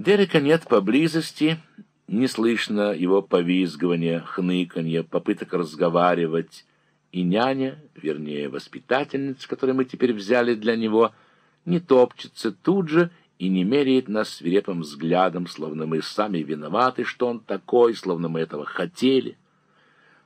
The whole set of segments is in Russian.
Дерека нет поблизости, не слышно его повизгивания, хныканья, попыток разговаривать, и няня, вернее, воспитательница, которую мы теперь взяли для него, не топчется тут же и не меряет нас свирепым взглядом, словно мы сами виноваты, что он такой, словно мы этого хотели.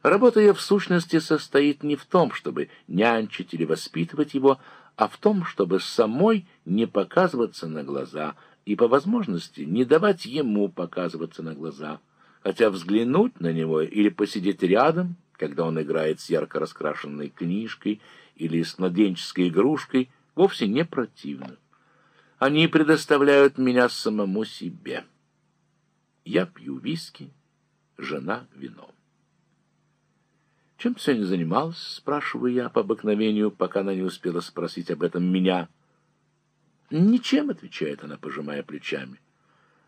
Работа ее в сущности состоит не в том, чтобы нянчить или воспитывать его, а в том, чтобы самой не показываться на глаза и, по возможности, не давать ему показываться на глаза, хотя взглянуть на него или посидеть рядом, когда он играет с ярко раскрашенной книжкой или с младенческой игрушкой, вовсе не противно. Они предоставляют меня самому себе. Я пью виски, жена — вино. «Чем ты сегодня занималась?» — спрашиваю я по обыкновению, пока она не успела спросить об этом меня. «Ничем», — отвечает она, пожимая плечами.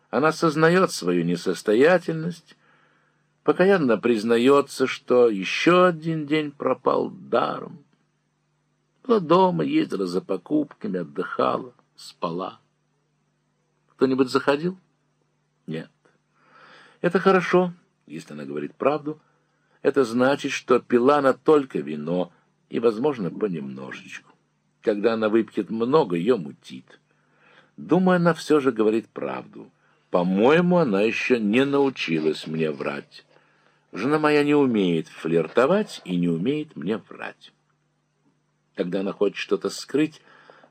Она сознает свою несостоятельность, покаянно признается, что еще один день пропал даром. Была дома, ездила за покупками, отдыхала, спала. Кто-нибудь заходил? Нет. Это хорошо, если она говорит правду, — это значит, что пила она только вино и, возможно, понемножечку. Когда она выпьет много, ее мутит. Думаю, она все же говорит правду. По-моему, она еще не научилась мне врать. Жена моя не умеет флиртовать и не умеет мне врать. Когда она хочет что-то скрыть,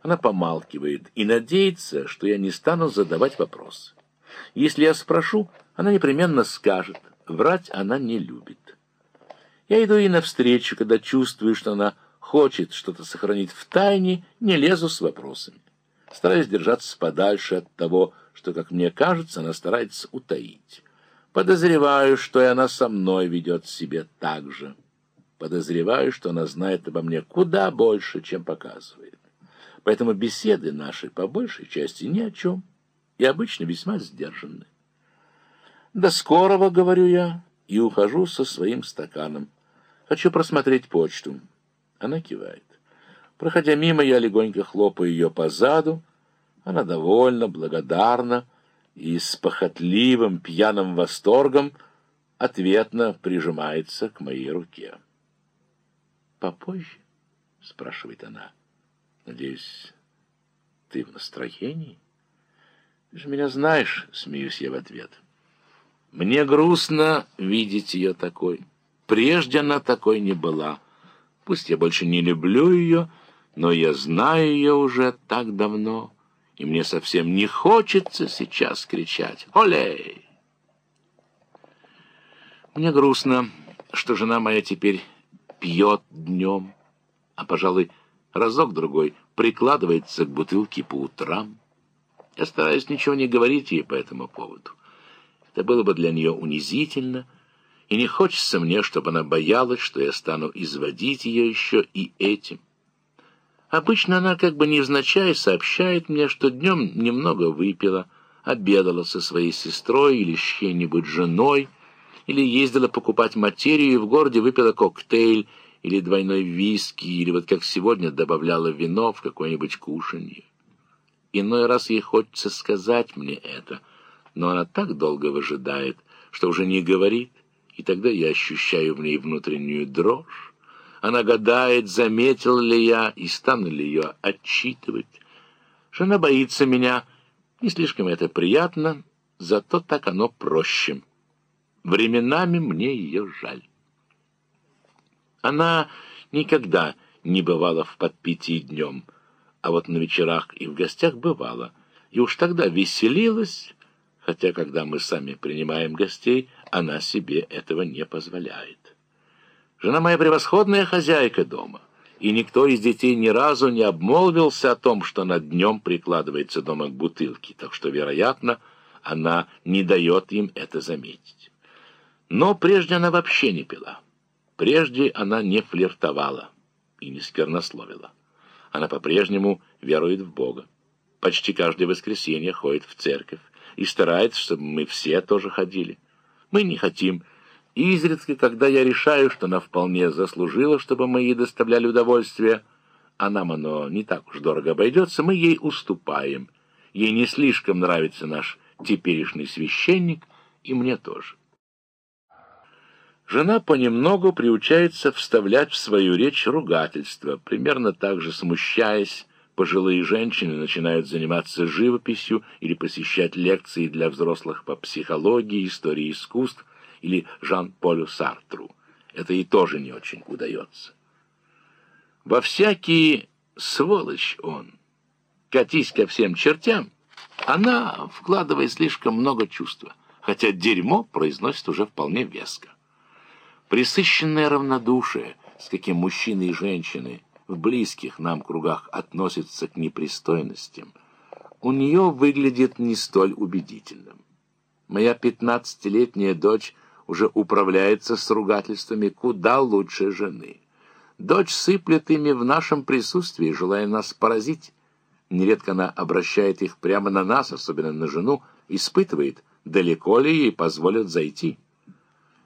она помалкивает и надеется, что я не стану задавать вопросы. Если я спрошу, она непременно скажет. Врать она не любит. Я иду ей навстречу, когда чувствую, что она хочет что-то сохранить в тайне, не лезу с вопросами. Стараюсь держаться подальше от того, что, как мне кажется, она старается утаить. Подозреваю, что и она со мной ведет себя так же. Подозреваю, что она знает обо мне куда больше, чем показывает. Поэтому беседы наши по большей части ни о чем и обычно весьма сдержанны. «До скорого», — говорю я, и ухожу со своим стаканом. Хочу просмотреть почту. Она кивает. Проходя мимо, я легонько хлопаю ее по заду. Она довольна, благодарна и с похотливым пьяным восторгом ответно прижимается к моей руке. «Попозже?» — спрашивает она. «Надеюсь, ты в настроении?» «Ты же меня знаешь», — смеюсь я в ответ. «Мне грустно видеть ее такой». Прежде она такой не была. Пусть я больше не люблю ее, но я знаю ее уже так давно, и мне совсем не хочется сейчас кричать «Олей!». Мне грустно, что жена моя теперь пьет днем, а, пожалуй, разок-другой прикладывается к бутылке по утрам. Я стараюсь ничего не говорить ей по этому поводу. Это было бы для нее унизительно — и не хочется мне, чтобы она боялась, что я стану изводить ее еще и этим. Обычно она как бы невзначай сообщает мне, что днем немного выпила, обедала со своей сестрой или с чьей-нибудь женой, или ездила покупать материю и в городе выпила коктейль или двойной виски, или вот как сегодня добавляла вино в какое-нибудь кушанье. Иной раз ей хочется сказать мне это, но она так долго выжидает, что уже не говорит, и тогда я ощущаю в ней внутреннюю дрожь. Она гадает, заметил ли я и стану ли ее отчитывать. Жена боится меня, не слишком это приятно, зато так оно проще. Временами мне ее жаль. Она никогда не бывала в подпитии днем, а вот на вечерах и в гостях бывала, и уж тогда веселилась, хотя когда мы сами принимаем гостей, она себе этого не позволяет. Жена моя превосходная хозяйка дома, и никто из детей ни разу не обмолвился о том, что она днем прикладывается дома к бутылке, так что, вероятно, она не дает им это заметить. Но прежде она вообще не пила. Прежде она не флиртовала и не сквернословила. Она по-прежнему верует в Бога. Почти каждое воскресенье ходит в церковь и старается, чтобы мы все тоже ходили. Мы не хотим. Изредка, когда я решаю, что она вполне заслужила, чтобы мы ей доставляли удовольствие, а нам оно не так уж дорого обойдется, мы ей уступаем. Ей не слишком нравится наш теперешний священник, и мне тоже. Жена понемногу приучается вставлять в свою речь ругательство, примерно так же смущаясь, пожилые женщины начинают заниматься живописью или посещать лекции для взрослых по психологии, истории искусств или Жан-Полю Сартру. Это ей тоже не очень удается. Во всякие сволочь он, катись ко всем чертям, она вкладывает слишком много чувства, хотя дерьмо произносит уже вполне веско. Присыщенное равнодушие, с каким мужчины и женщины в близких нам кругах относятся к непристойностям, у нее выглядит не столь убедительным. Моя пятнадцатилетняя дочь уже управляется с ругательствами куда лучше жены. Дочь сыплет ими в нашем присутствии, желая нас поразить. Нередко она обращает их прямо на нас, особенно на жену, испытывает, далеко ли ей позволят зайти.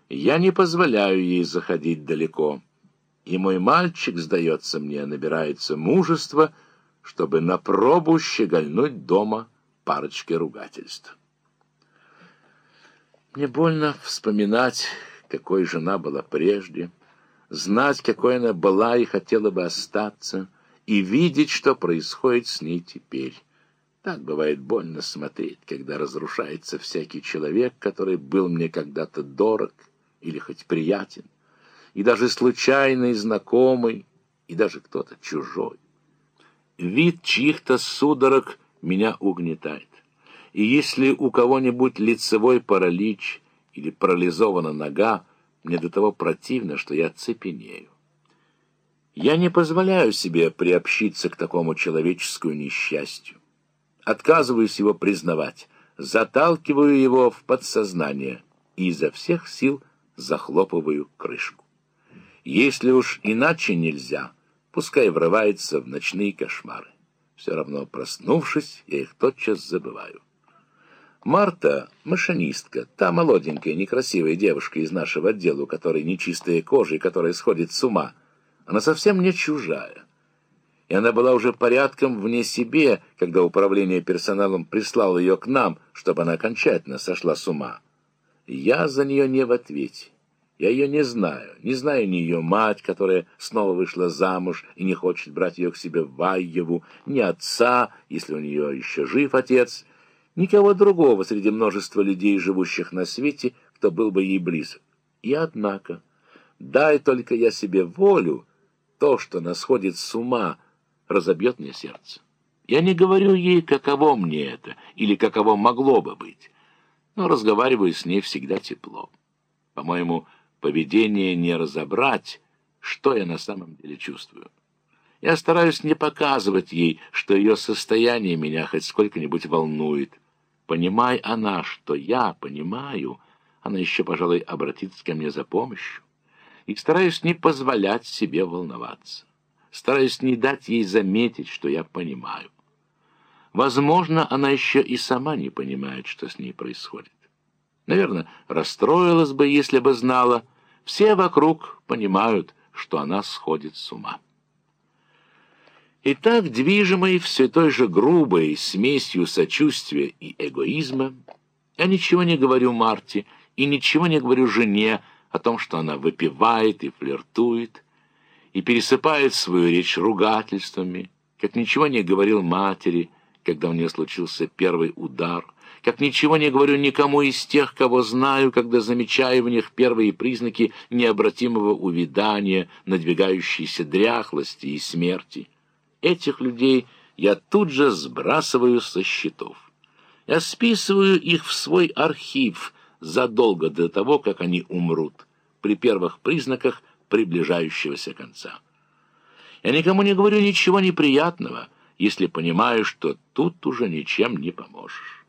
Я не позволяю ей заходить далеко, и мой мальчик, сдается мне, набирается мужества, чтобы на пробу щегольнуть дома парочкой ругательств. Мне больно вспоминать, какой жена была прежде, знать, какой она была и хотела бы остаться, и видеть, что происходит с ней теперь. Так бывает больно смотреть, когда разрушается всякий человек, который был мне когда-то дорог или хоть приятен, и даже случайный знакомый, и даже кто-то чужой. Вид чьих-то судорог меня угнетает. И если у кого-нибудь лицевой паралич или парализована нога, мне до того противно, что я цепенею. Я не позволяю себе приобщиться к такому человеческому несчастью. Отказываюсь его признавать, заталкиваю его в подсознание и изо всех сил захлопываю крышку. Если уж иначе нельзя, пускай врывается в ночные кошмары. Все равно, проснувшись, я их тотчас забываю. Марта — машинистка, та молоденькая, некрасивая девушка из нашего отдела, у которой нечистая кожа и которая сходит с ума. Она совсем не чужая. И она была уже порядком вне себе, когда управление персоналом прислало ее к нам, чтобы она окончательно сошла с ума. Я за нее не в ответе. Я ее не знаю. Не знаю ни ее мать, которая снова вышла замуж и не хочет брать ее к себе в Вайеву, ни отца, если у нее еще жив отец, никого другого среди множества людей, живущих на свете, кто был бы ей близок. И однако, дай только я себе волю, то, что нас сходит с ума, разобьет мне сердце. Я не говорю ей, каково мне это, или каково могло бы быть, но разговариваю с ней всегда тепло. По-моему, поведение не разобрать, что я на самом деле чувствую. Я стараюсь не показывать ей, что ее состояние меня хоть сколько-нибудь волнует. Понимай она, что я понимаю, она еще, пожалуй, обратится ко мне за помощью. И стараюсь не позволять себе волноваться. Стараюсь не дать ей заметить, что я понимаю. Возможно, она еще и сама не понимает, что с ней происходит. Наверное, расстроилась бы, если бы знала. Все вокруг понимают, что она сходит с ума. И так, движимой все той же грубой смесью сочувствия и эгоизма, я ничего не говорю Марте и ничего не говорю жене о том, что она выпивает и флиртует, и пересыпает свою речь ругательствами, как ничего не говорил матери, когда у нее случился первый удар, как ничего не говорю никому из тех, кого знаю, когда замечаю в них первые признаки необратимого увядания, надвигающейся дряхлости и смерти. Этих людей я тут же сбрасываю со счетов. Я списываю их в свой архив задолго до того, как они умрут, при первых признаках приближающегося конца. Я никому не говорю ничего неприятного, если понимаю, что тут уже ничем не поможешь.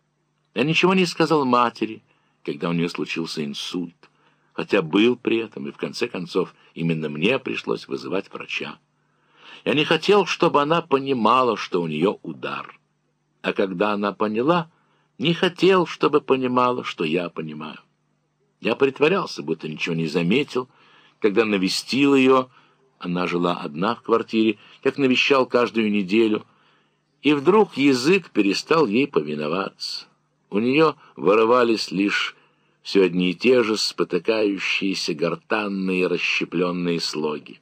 Я ничего не сказал матери, когда у нее случился инсульт, хотя был при этом, и в конце концов именно мне пришлось вызывать врача. Я не хотел, чтобы она понимала, что у нее удар. А когда она поняла, не хотел, чтобы понимала, что я понимаю. Я притворялся, будто ничего не заметил, когда навестил ее, она жила одна в квартире, как навещал каждую неделю, и вдруг язык перестал ей повиноваться. У нее вырывались лишь все одни и те же спотыкающиеся гортанные расщепленные слоги.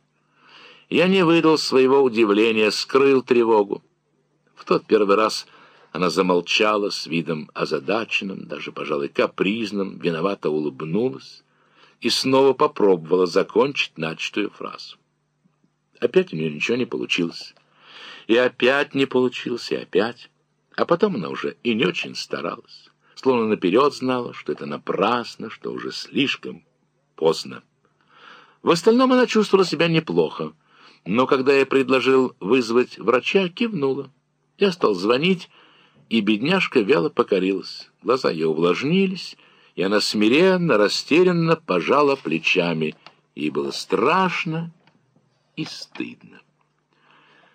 Я не выдал своего удивления, скрыл тревогу. В тот первый раз она замолчала с видом озадаченным, даже, пожалуй, капризным, виновато улыбнулась и снова попробовала закончить начатую фразу. Опять у нее ничего не получилось. И опять не получилось, и опять. А потом она уже и не очень старалась, словно наперед знала, что это напрасно, что уже слишком поздно. В остальном она чувствовала себя неплохо, но когда я предложил вызвать врача, кивнула. Я стал звонить, и бедняжка вяло покорилась. Глаза ее увлажнились, и она смиренно, растерянно пожала плечами. Ей было страшно и стыдно.